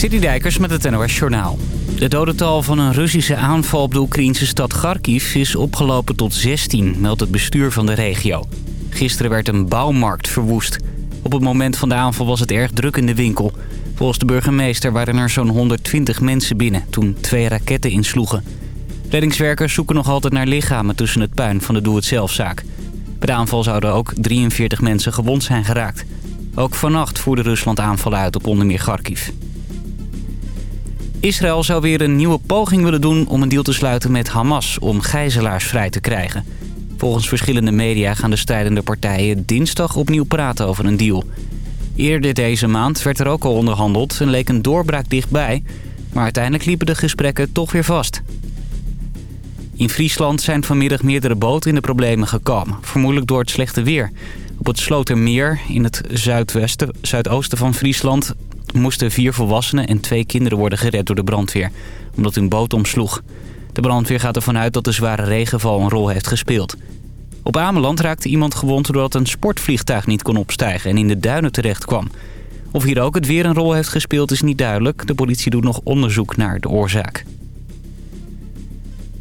Dijkers met het NOS Journaal. De dodental van een Russische aanval op de Oekraïnse stad Kharkiv is opgelopen tot 16, meldt het bestuur van de regio. Gisteren werd een bouwmarkt verwoest. Op het moment van de aanval was het erg druk in de winkel. Volgens de burgemeester waren er zo'n 120 mensen binnen toen twee raketten insloegen. Reddingswerkers zoeken nog altijd naar lichamen tussen het puin van de doe-het-zelfzaak. Bij de aanval zouden ook 43 mensen gewond zijn geraakt. Ook vannacht voerde Rusland aanvallen uit op onder meer Kharkiv. Israël zou weer een nieuwe poging willen doen om een deal te sluiten met Hamas... om gijzelaars vrij te krijgen. Volgens verschillende media gaan de strijdende partijen dinsdag opnieuw praten over een deal. Eerder deze maand werd er ook al onderhandeld en leek een doorbraak dichtbij... maar uiteindelijk liepen de gesprekken toch weer vast. In Friesland zijn vanmiddag meerdere boten in de problemen gekomen. Vermoedelijk door het slechte weer. Op het Slotermeer in het zuidwesten, zuidoosten van Friesland moesten vier volwassenen en twee kinderen worden gered door de brandweer, omdat hun boot omsloeg. De brandweer gaat ervan uit dat de zware regenval een rol heeft gespeeld. Op Ameland raakte iemand gewond doordat een sportvliegtuig niet kon opstijgen en in de duinen terecht kwam. Of hier ook het weer een rol heeft gespeeld is niet duidelijk. De politie doet nog onderzoek naar de oorzaak.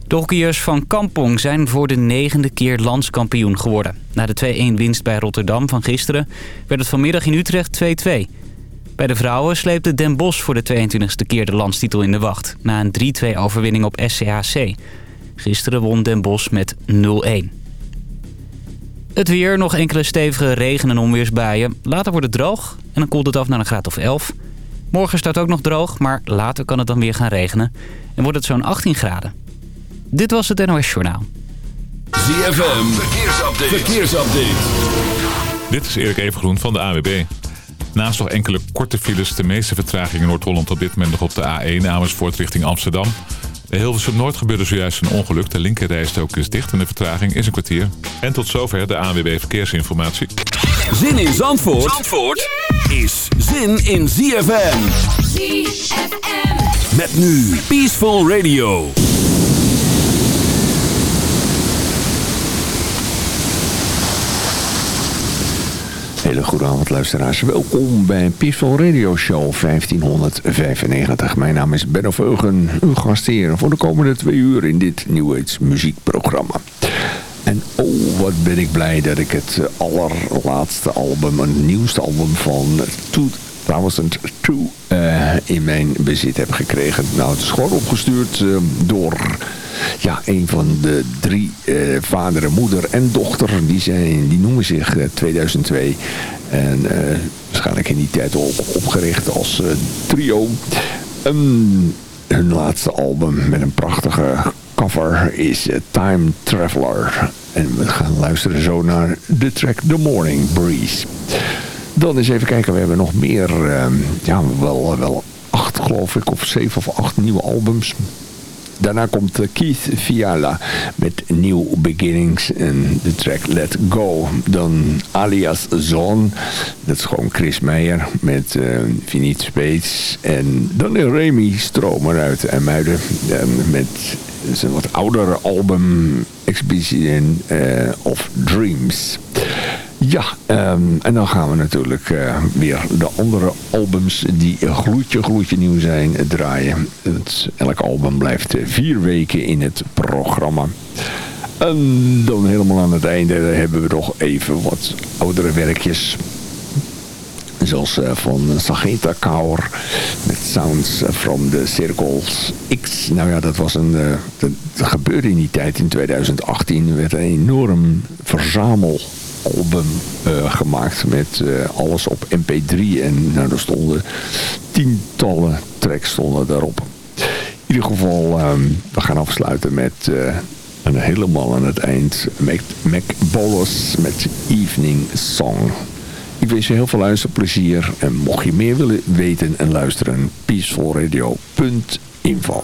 De hockeyers van Kampong zijn voor de negende keer landskampioen geworden. Na de 2-1 winst bij Rotterdam van gisteren werd het vanmiddag in Utrecht 2-2. Bij de vrouwen sleepte Den Bosch voor de 22e keer de landstitel in de wacht... na een 3-2 overwinning op SCHC. Gisteren won Den Bosch met 0-1. Het weer, nog enkele stevige regen- en onweersbuien. Later wordt het droog en dan koelt het af naar een graad of 11. Morgen staat ook nog droog, maar later kan het dan weer gaan regenen. En wordt het zo'n 18 graden. Dit was het NOS Journaal. ZFM, verkeersupdate. verkeersupdate. Dit is Erik Evengroen van de AWB. Naast nog enkele korte files, de meeste vertraging in Noord-Holland op dit moment nog op de A1 Amersfoort richting Amsterdam. De Hilversum Noord gebeurde zojuist een ongeluk. De linkerrijstok is dicht en de vertraging is een kwartier. En tot zover de ANWB Verkeersinformatie. Zin in Zandvoort, Zandvoort is zin in ZFM. ZFM. Met nu Peaceful Radio. Hele luisteraars. Welkom bij Peaceful Radio Show 1595. Mijn naam is Benno Veugen, uw gastheer voor de komende twee uur in dit New Age muziekprogramma. En oh, wat ben ik blij dat ik het allerlaatste album, het nieuwste album van 2002 uh, in mijn bezit heb gekregen. Nou, het is gewoon opgestuurd uh, door ja, een van de drie uh, vader, moeder en dochter. Die, zijn, die noemen zich 2002. En waarschijnlijk in die tijd ook opgericht als trio. Um, hun laatste album met een prachtige cover is Time Traveler. En we gaan luisteren zo naar de track The Morning Breeze. Dan eens even kijken, we hebben nog meer, uh, ja, wel, wel acht geloof ik, of zeven of acht nieuwe albums. Daarna komt eh, Keith Fiala met New Beginnings en de track Let Go. Dan Alias Zon, dat is gewoon Chris Meijer met uh, Vinnie Space. En dan Remy Stromer uit Muiden met zijn wat oudere album Exhibition uh, of Dreams. Ja, ehm, en dan gaan we natuurlijk uh, weer de andere albums die gloedje gloedje nieuw zijn draaien. Het, elk album blijft vier weken in het programma. En dan helemaal aan het einde hebben we nog even wat oudere werkjes. Zoals van Sagita Kaur met Sounds from the Circles X. Nou ja, dat was een... Dat, gebeurde in die tijd, in 2018. Er werd een enorm verzamel album uh, gemaakt met uh, alles op mp3. En nou, er stonden tientallen tracks stonden daarop. In ieder geval, um, we gaan afsluiten met uh, een helemaal aan het eind. Mac, Mac met Evening Song. Ik wens je heel veel luisterplezier. En mocht je meer willen weten en luisteren, peacefulradio.info.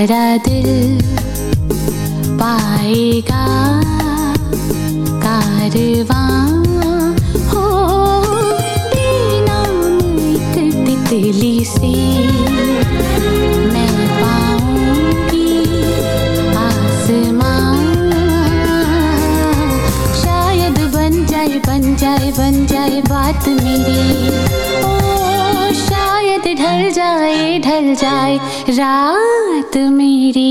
बड़ा दिल पाएगा। कारवा हो बेनाम तितली से। शायद बन बन बन बात मेरी। ओ, शायद ढल जाए ढल जाए रात साथ मेरे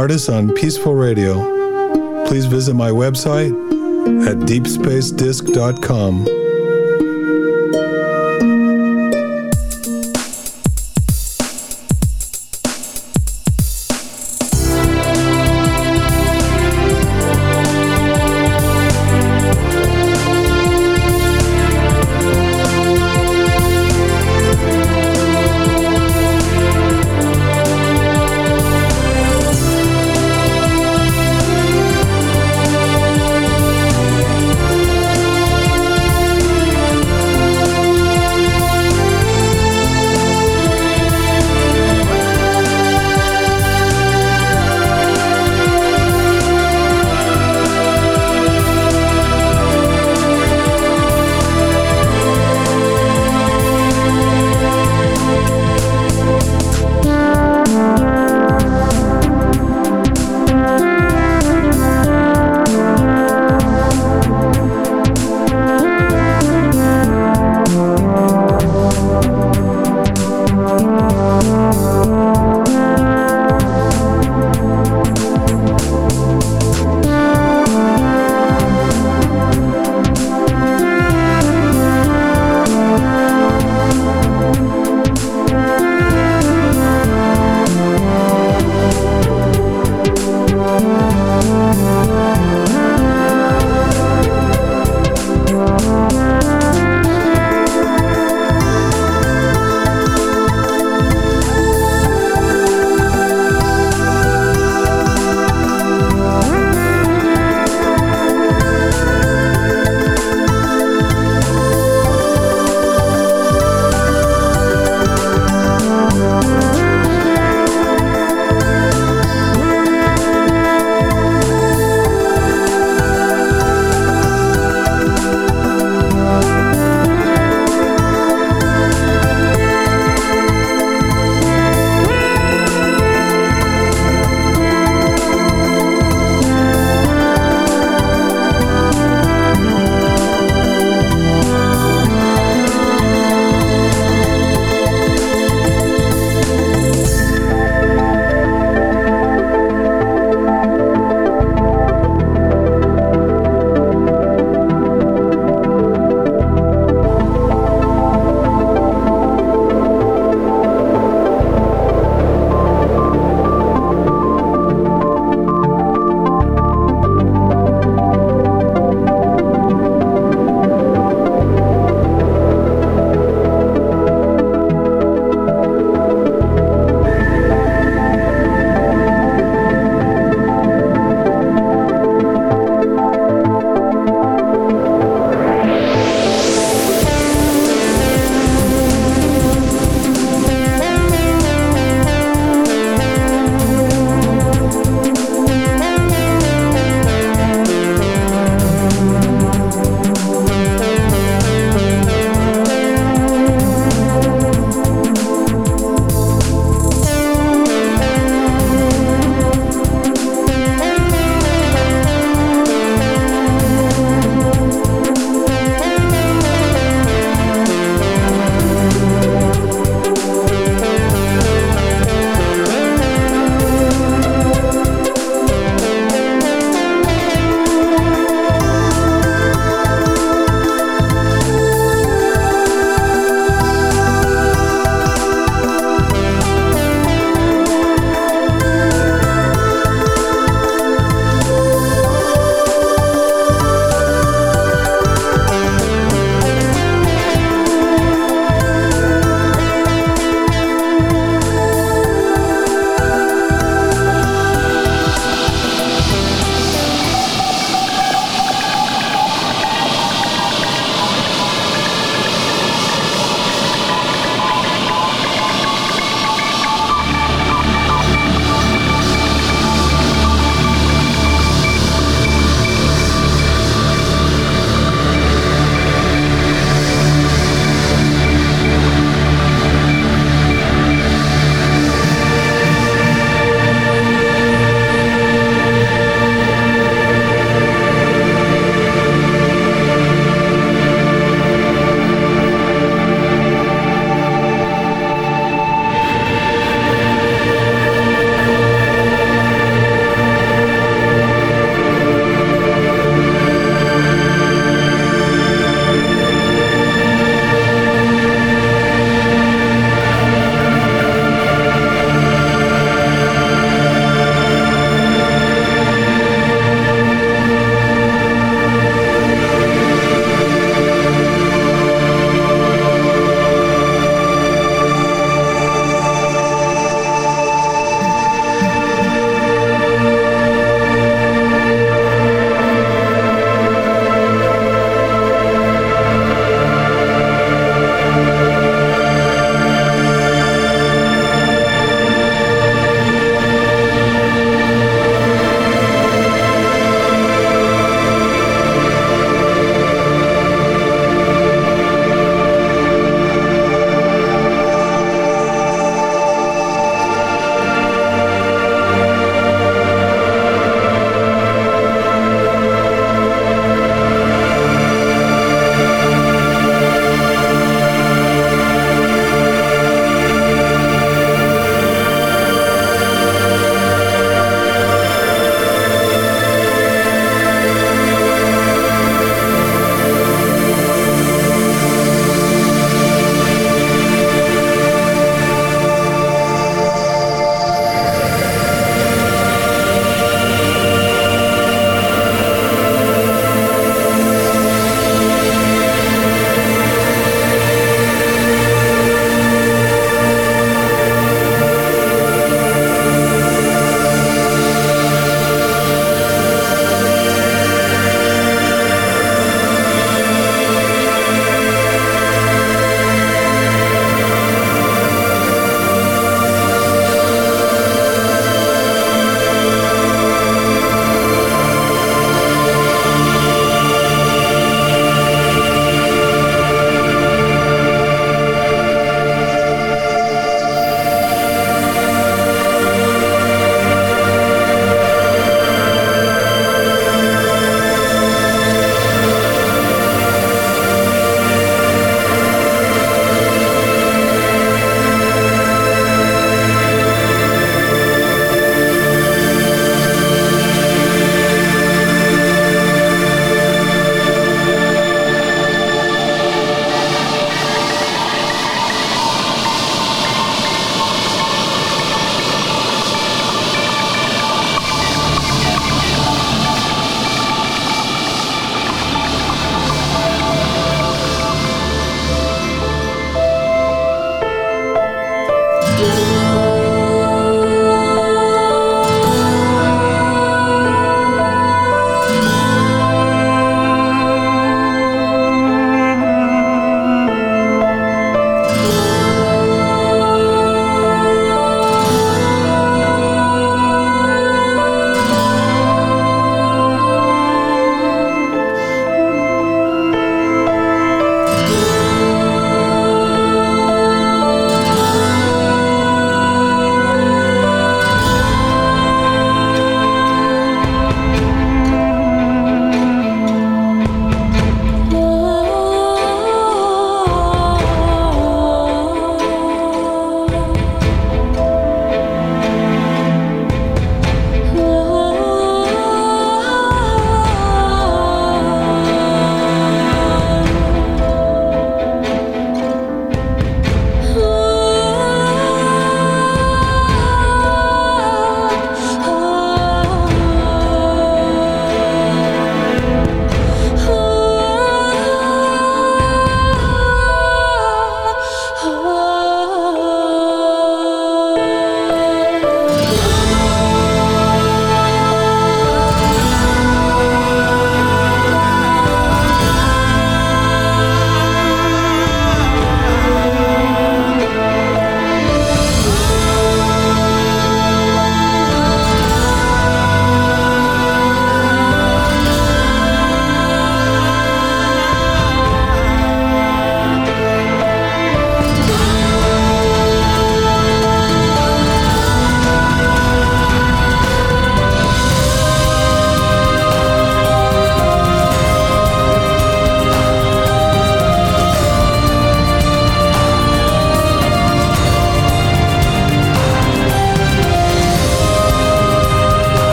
artists on Peaceful Radio. Please visit my website at deepspacedisc.com.